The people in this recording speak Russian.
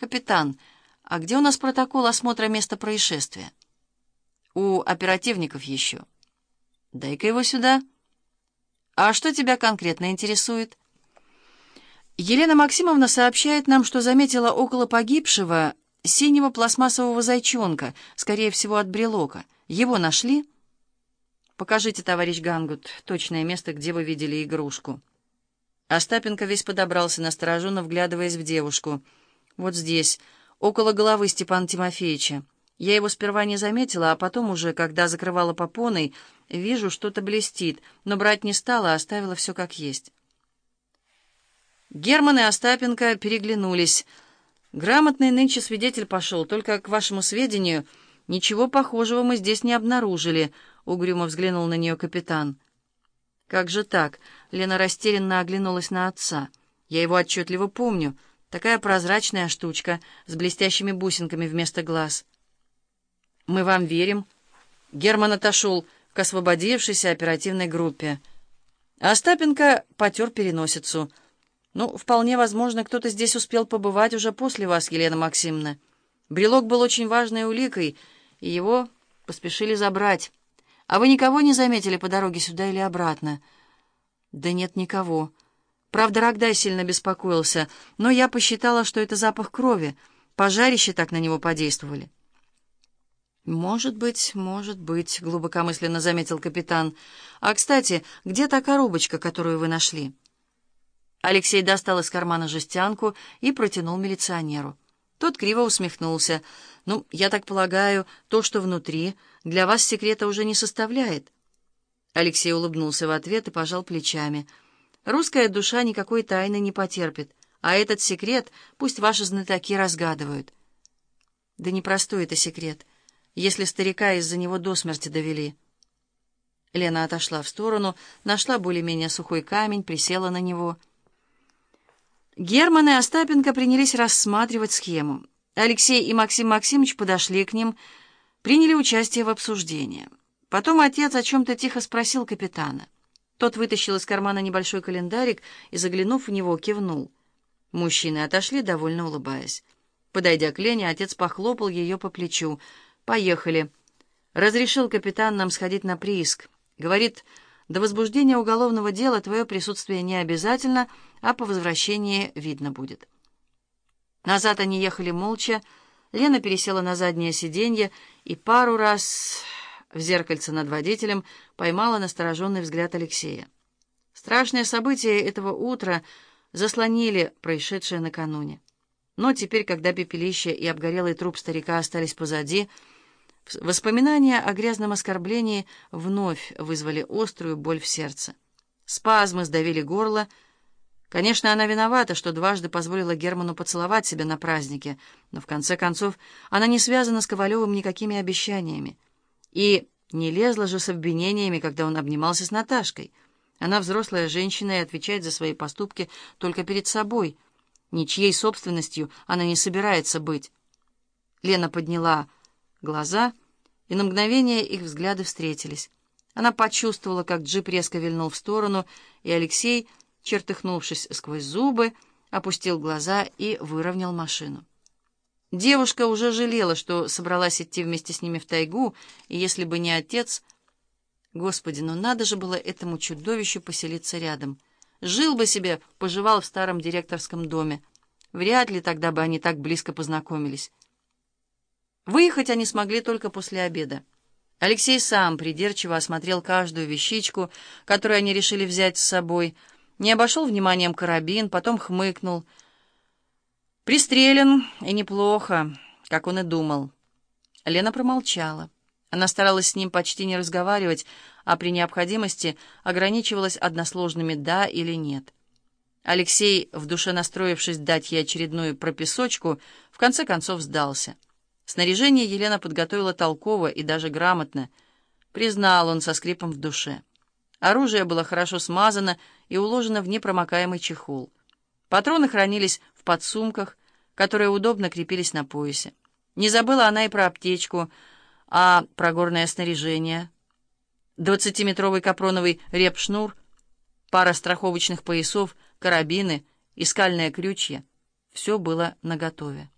«Капитан, а где у нас протокол осмотра места происшествия?» «У оперативников еще». «Дай-ка его сюда». «А что тебя конкретно интересует?» Елена Максимовна сообщает нам, что заметила около погибшего синего пластмассового зайчонка, скорее всего, от брелока. Его нашли? Покажите, товарищ Гангут, точное место, где вы видели игрушку. Остапенко весь подобрался, настороженно вглядываясь в девушку. Вот здесь, около головы Степана Тимофеевича. Я его сперва не заметила, а потом уже, когда закрывала попоной, вижу, что-то блестит, но брать не стала, а оставила все как есть. Герман и Остапенко переглянулись. «Грамотный нынче свидетель пошел, только, к вашему сведению, ничего похожего мы здесь не обнаружили», — угрюмо взглянул на нее капитан. «Как же так?» — Лена растерянно оглянулась на отца. «Я его отчетливо помню. Такая прозрачная штучка, с блестящими бусинками вместо глаз». «Мы вам верим». Герман отошел к освободившейся оперативной группе. Остапенко потер переносицу — ну, вполне возможно, кто-то здесь успел побывать уже после вас, Елена Максимовна. Брелок был очень важной уликой, и его поспешили забрать. А вы никого не заметили по дороге сюда или обратно? Да нет, никого. Правда, Рогдай сильно беспокоился, но я посчитала, что это запах крови. Пожарище так на него подействовали. «Может быть, может быть», — глубокомысленно заметил капитан. «А, кстати, где та коробочка, которую вы нашли?» Алексей достал из кармана жестянку и протянул милиционеру. Тот криво усмехнулся. «Ну, я так полагаю, то, что внутри, для вас секрета уже не составляет». Алексей улыбнулся в ответ и пожал плечами. «Русская душа никакой тайны не потерпит, а этот секрет пусть ваши знатоки разгадывают». «Да непростой это секрет, если старика из-за него до смерти довели». Лена отошла в сторону, нашла более-менее сухой камень, присела на него — Герман и Остапенко принялись рассматривать схему. Алексей и Максим Максимович подошли к ним, приняли участие в обсуждении. Потом отец о чем-то тихо спросил капитана. Тот вытащил из кармана небольшой календарик и, заглянув в него, кивнул. Мужчины отошли, довольно улыбаясь. Подойдя к Лене, отец похлопал ее по плечу. «Поехали». Разрешил капитан нам сходить на прииск. Говорит, до возбуждения уголовного дела твое присутствие не обязательно, а по возвращении видно будет. Назад они ехали молча. Лена пересела на заднее сиденье и пару раз в зеркальце над водителем поймала настороженный взгляд Алексея. Страшные события этого утра заслонили происшедшее накануне. Но теперь, когда пепелище и обгорелый труп старика остались позади, Воспоминания о грязном оскорблении вновь вызвали острую боль в сердце. Спазмы сдавили горло. Конечно, она виновата, что дважды позволила Герману поцеловать себя на празднике, но в конце концов она не связана с Ковалевым никакими обещаниями. И не лезла же с обвинениями, когда он обнимался с Наташкой. Она взрослая женщина и отвечает за свои поступки только перед собой. Ничьей собственностью она не собирается быть. Лена подняла глаза, и на мгновение их взгляды встретились. Она почувствовала, как джип резко вильнул в сторону, и Алексей, чертыхнувшись сквозь зубы, опустил глаза и выровнял машину. Девушка уже жалела, что собралась идти вместе с ними в тайгу, и если бы не отец... Господи, ну надо же было этому чудовищу поселиться рядом. Жил бы себе, поживал в старом директорском доме. Вряд ли тогда бы они так близко познакомились. Выехать они смогли только после обеда. Алексей сам придирчиво осмотрел каждую вещичку, которую они решили взять с собой, не обошел вниманием карабин, потом хмыкнул. «Пристрелен, и неплохо, как он и думал». Лена промолчала. Она старалась с ним почти не разговаривать, а при необходимости ограничивалась односложными «да» или «нет». Алексей, в душе настроившись дать ей очередную прописочку, в конце концов сдался. Снаряжение Елена подготовила толково и даже грамотно. Признал он со скрипом в душе. Оружие было хорошо смазано и уложено в непромокаемый чехол. Патроны хранились в подсумках, которые удобно крепились на поясе. Не забыла она и про аптечку, а про горное снаряжение. Двадцатиметровый капроновый репшнур, пара страховочных поясов, карабины и скальные крючья — все было наготове.